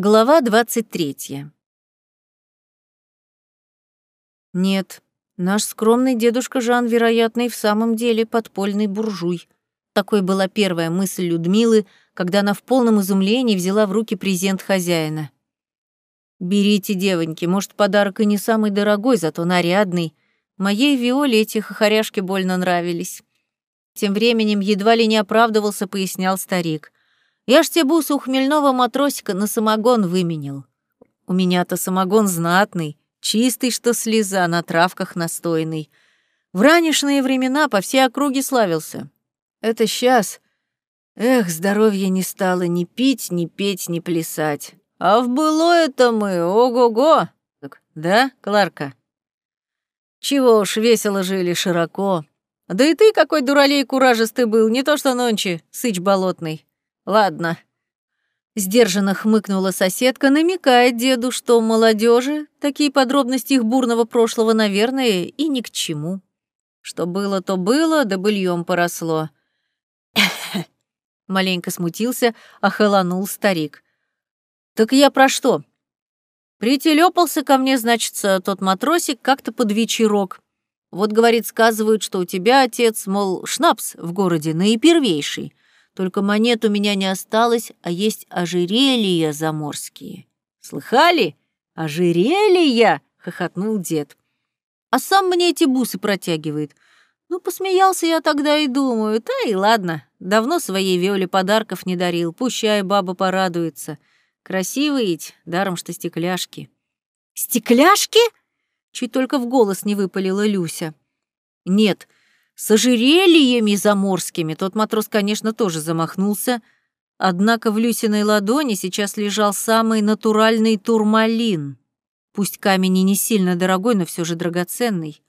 Глава 23. Нет, наш скромный дедушка Жан, вероятно, и в самом деле подпольный буржуй. Такой была первая мысль Людмилы, когда она в полном изумлении взяла в руки презент хозяина. «Берите, девоньки, может, подарок и не самый дорогой, зато нарядный. Моей Виоле эти хохоряшки больно нравились». Тем временем едва ли не оправдывался, пояснял старик. Я ж те бусы у хмельного матросика на самогон выменил. У меня-то самогон знатный, чистый, что слеза, на травках настойный. В ранешные времена по всей округе славился. Это сейчас. Эх, здоровья не стало ни пить, ни петь, ни плясать. А в было это мы, ого-го! Да, Кларка? Чего уж весело жили широко. Да и ты какой дуралей куражистый был, не то что нонче, сыч болотный. Ладно. Сдержанно хмыкнула соседка, намекает деду, что молодежи такие подробности их бурного прошлого, наверное, и ни к чему. Что было, то было, да быльем поросло. Маленько смутился, охолонул старик. «Так я про что?» Прителепался ко мне, значится, тот матросик как-то под вечерок. Вот, говорит, сказывают, что у тебя, отец, мол, шнапс в городе наипервейший. Только монет у меня не осталось, а есть ожерелья заморские. Слыхали? Ожерелья? хохотнул дед. А сам мне эти бусы протягивает. Ну, посмеялся я тогда и думаю, да и ладно, давно своей Виоле подарков не дарил, пущай баба порадуется. Красивые ведь, даром что стекляшки. Стекляшки? Чуть только в голос не выпалила Люся. Нет, с ожерельями заморскими тот матрос, конечно, тоже замахнулся, однако в Люсиной ладони сейчас лежал самый натуральный турмалин. Пусть камень и не сильно дорогой, но все же драгоценный.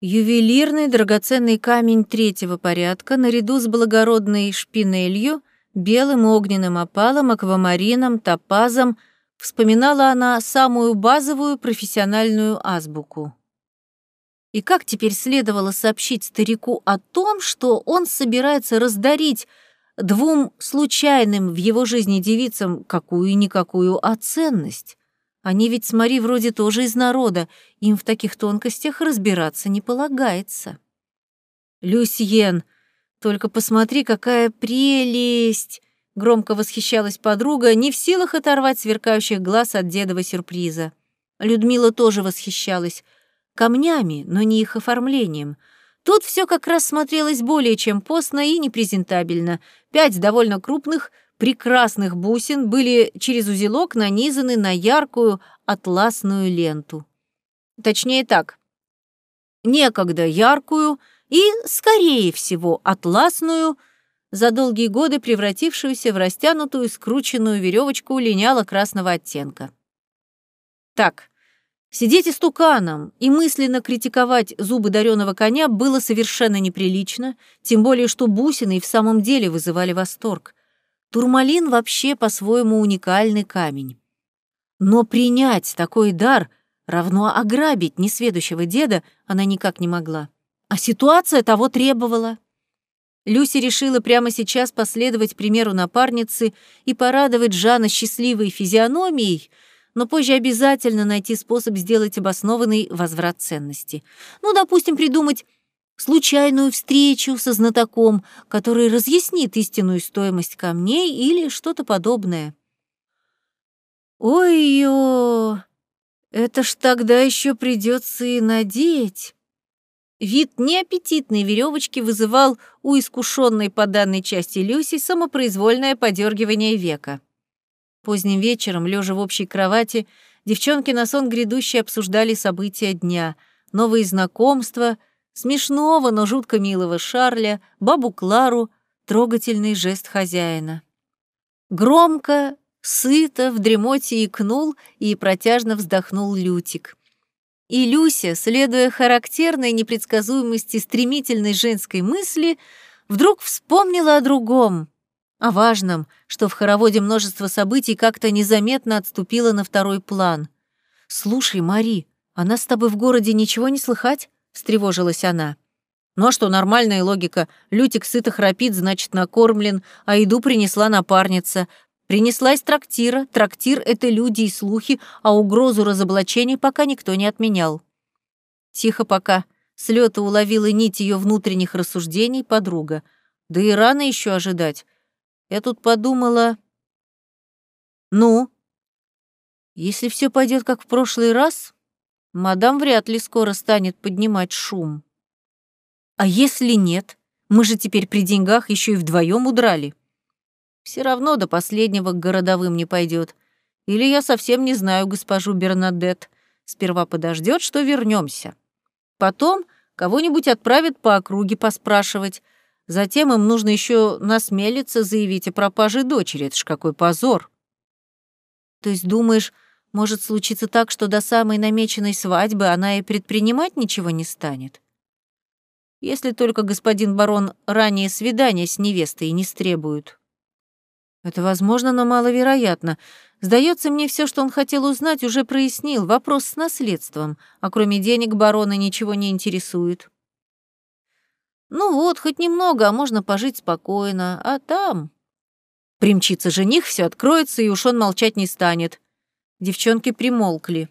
Ювелирный драгоценный камень третьего порядка наряду с благородной шпинелью, белым огненным опалом, аквамарином, топазом вспоминала она самую базовую профессиональную азбуку. И как теперь следовало сообщить старику о том, что он собирается раздарить двум случайным в его жизни девицам какую-никакую оценность? Они ведь с Мари вроде тоже из народа, им в таких тонкостях разбираться не полагается. «Люсьен, только посмотри, какая прелесть!» Громко восхищалась подруга, не в силах оторвать сверкающих глаз от дедова сюрприза. Людмила тоже восхищалась — камнями, но не их оформлением. Тут все как раз смотрелось более чем постно и непрезентабельно. Пять довольно крупных, прекрасных бусин были через узелок нанизаны на яркую атласную ленту. Точнее так, некогда яркую и, скорее всего, атласную, за долгие годы превратившуюся в растянутую скрученную веревочку линяла красного оттенка. Так, Сидеть истуканом и мысленно критиковать зубы дареного коня было совершенно неприлично, тем более что бусины и в самом деле вызывали восторг. Турмалин вообще по-своему уникальный камень. Но принять такой дар равно ограбить несведущего деда она никак не могла. А ситуация того требовала. Люси решила прямо сейчас последовать примеру напарницы и порадовать Жана счастливой физиономией — но позже обязательно найти способ сделать обоснованный возврат ценности. Ну, допустим, придумать случайную встречу со знатоком, который разъяснит истинную стоимость камней или что-то подобное. Ой-ё, это ж тогда еще придется и надеть. Вид неаппетитной веревочки вызывал у искушенной по данной части Люси самопроизвольное подергивание века. Поздним вечером, лежа в общей кровати, девчонки на сон грядущий обсуждали события дня, новые знакомства, смешного, но жутко милого Шарля, бабу Клару, трогательный жест хозяина. Громко, сыто, в дремоте икнул и протяжно вздохнул Лютик. И Люся, следуя характерной непредсказуемости стремительной женской мысли, вдруг вспомнила о другом — о важном, что в хороводе множество событий как-то незаметно отступило на второй план. «Слушай, Мари, а нас с тобой в городе ничего не слыхать?» — встревожилась она. «Ну а что, нормальная логика. Лютик сыто храпит, значит, накормлен, а еду принесла напарница. Принесла из трактира. Трактир — это люди и слухи, а угрозу разоблачения пока никто не отменял. Тихо пока. С уловила нить ее внутренних рассуждений подруга. Да и рано еще ожидать. Я тут подумала... Ну? Если все пойдет как в прошлый раз, мадам вряд ли скоро станет поднимать шум. А если нет? Мы же теперь при деньгах еще и вдвоем удрали все равно до последнего к городовым не пойдет. Или я совсем не знаю госпожу Бернадет. Сперва подождет, что вернемся. Потом кого-нибудь отправит по округе поспрашивать. Затем им нужно еще насмелиться заявить о пропаже дочери. Это ж какой позор. То есть думаешь, может случиться так, что до самой намеченной свадьбы она и предпринимать ничего не станет? Если только господин барон ранее свидания с невестой не стребует. Это возможно, но маловероятно. Сдается мне, все, что он хотел узнать, уже прояснил. Вопрос с наследством, а кроме денег барона ничего не интересует. Ну вот, хоть немного, а можно пожить спокойно. А там... Примчится жених, все откроется, и уж он молчать не станет. Девчонки примолкли.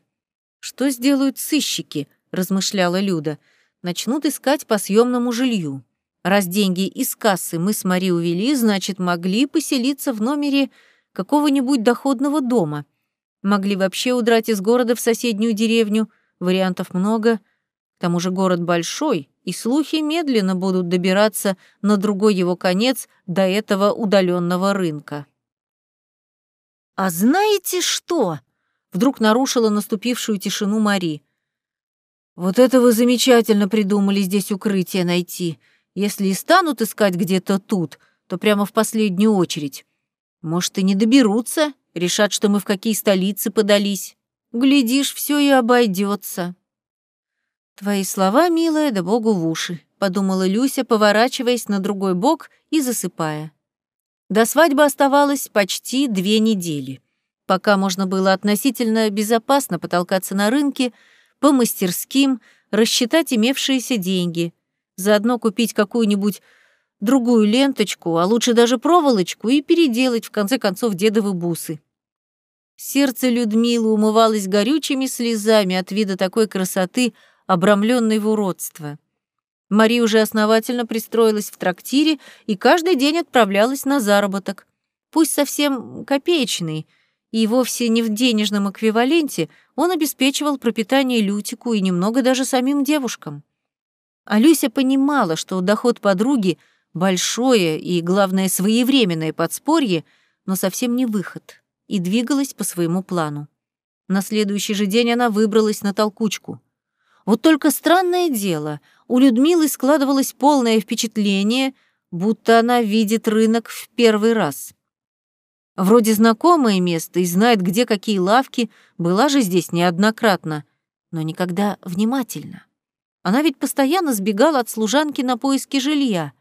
«Что сделают сыщики?» — размышляла Люда. «Начнут искать по съемному жилью. Раз деньги из кассы мы с Мари увели, значит, могли поселиться в номере какого-нибудь доходного дома. Могли вообще удрать из города в соседнюю деревню. Вариантов много. К тому же город большой, и слухи медленно будут добираться на другой его конец до этого удаленного рынка. «А знаете что?» — вдруг нарушила наступившую тишину Мари. «Вот это вы замечательно придумали здесь укрытие найти», если и станут искать где-то тут, то прямо в последнюю очередь. Может, и не доберутся, решат, что мы в какие столицы подались. Глядишь, все и обойдется. Твои слова, милая, да богу в уши, подумала Люся, поворачиваясь на другой бок и засыпая. До свадьбы оставалось почти две недели. Пока можно было относительно безопасно потолкаться на рынке, по мастерским, рассчитать имевшиеся деньги, Заодно купить какую-нибудь другую ленточку, а лучше даже проволочку, и переделать, в конце концов, дедовы бусы. Сердце Людмилы умывалось горючими слезами от вида такой красоты, обрамленной в уродство. Мария уже основательно пристроилась в трактире и каждый день отправлялась на заработок. Пусть совсем копеечный, и вовсе не в денежном эквиваленте, он обеспечивал пропитание Лютику и немного даже самим девушкам. А Люся понимала, что доход подруги — большое и, главное, своевременное подспорье, но совсем не выход, и двигалась по своему плану. На следующий же день она выбралась на толкучку. Вот только странное дело, у Людмилы складывалось полное впечатление, будто она видит рынок в первый раз. Вроде знакомое место и знает, где какие лавки, была же здесь неоднократно, но никогда внимательно. Она ведь постоянно сбегала от служанки на поиски жилья.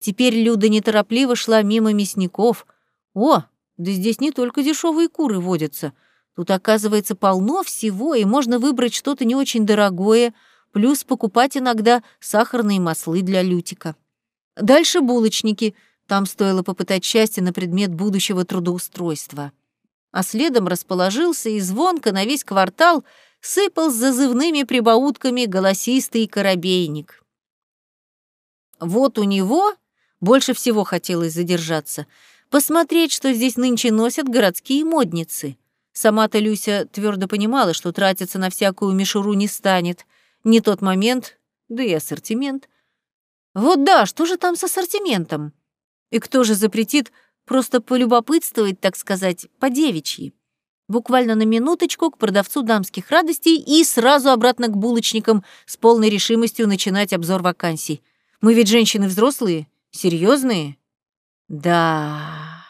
Теперь Люда неторопливо шла мимо мясников. О, да здесь не только дешевые куры водятся. Тут, оказывается, полно всего, и можно выбрать что-то не очень дорогое, плюс покупать иногда сахарные маслы для Лютика. Дальше булочники. Там стоило попытать счастье на предмет будущего трудоустройства. А следом расположился и звонко на весь квартал — сыпал с зазывными прибаутками голосистый коробейник. Вот у него больше всего хотелось задержаться, посмотреть, что здесь нынче носят городские модницы. Сама-то Люся твердо понимала, что тратиться на всякую мишуру не станет. Не тот момент, да и ассортимент. Вот да, что же там с ассортиментом? И кто же запретит просто полюбопытствовать, так сказать, по девичьи? буквально на минуточку к продавцу дамских радостей и сразу обратно к булочникам с полной решимостью начинать обзор вакансий. Мы ведь женщины взрослые, серьезные. Да.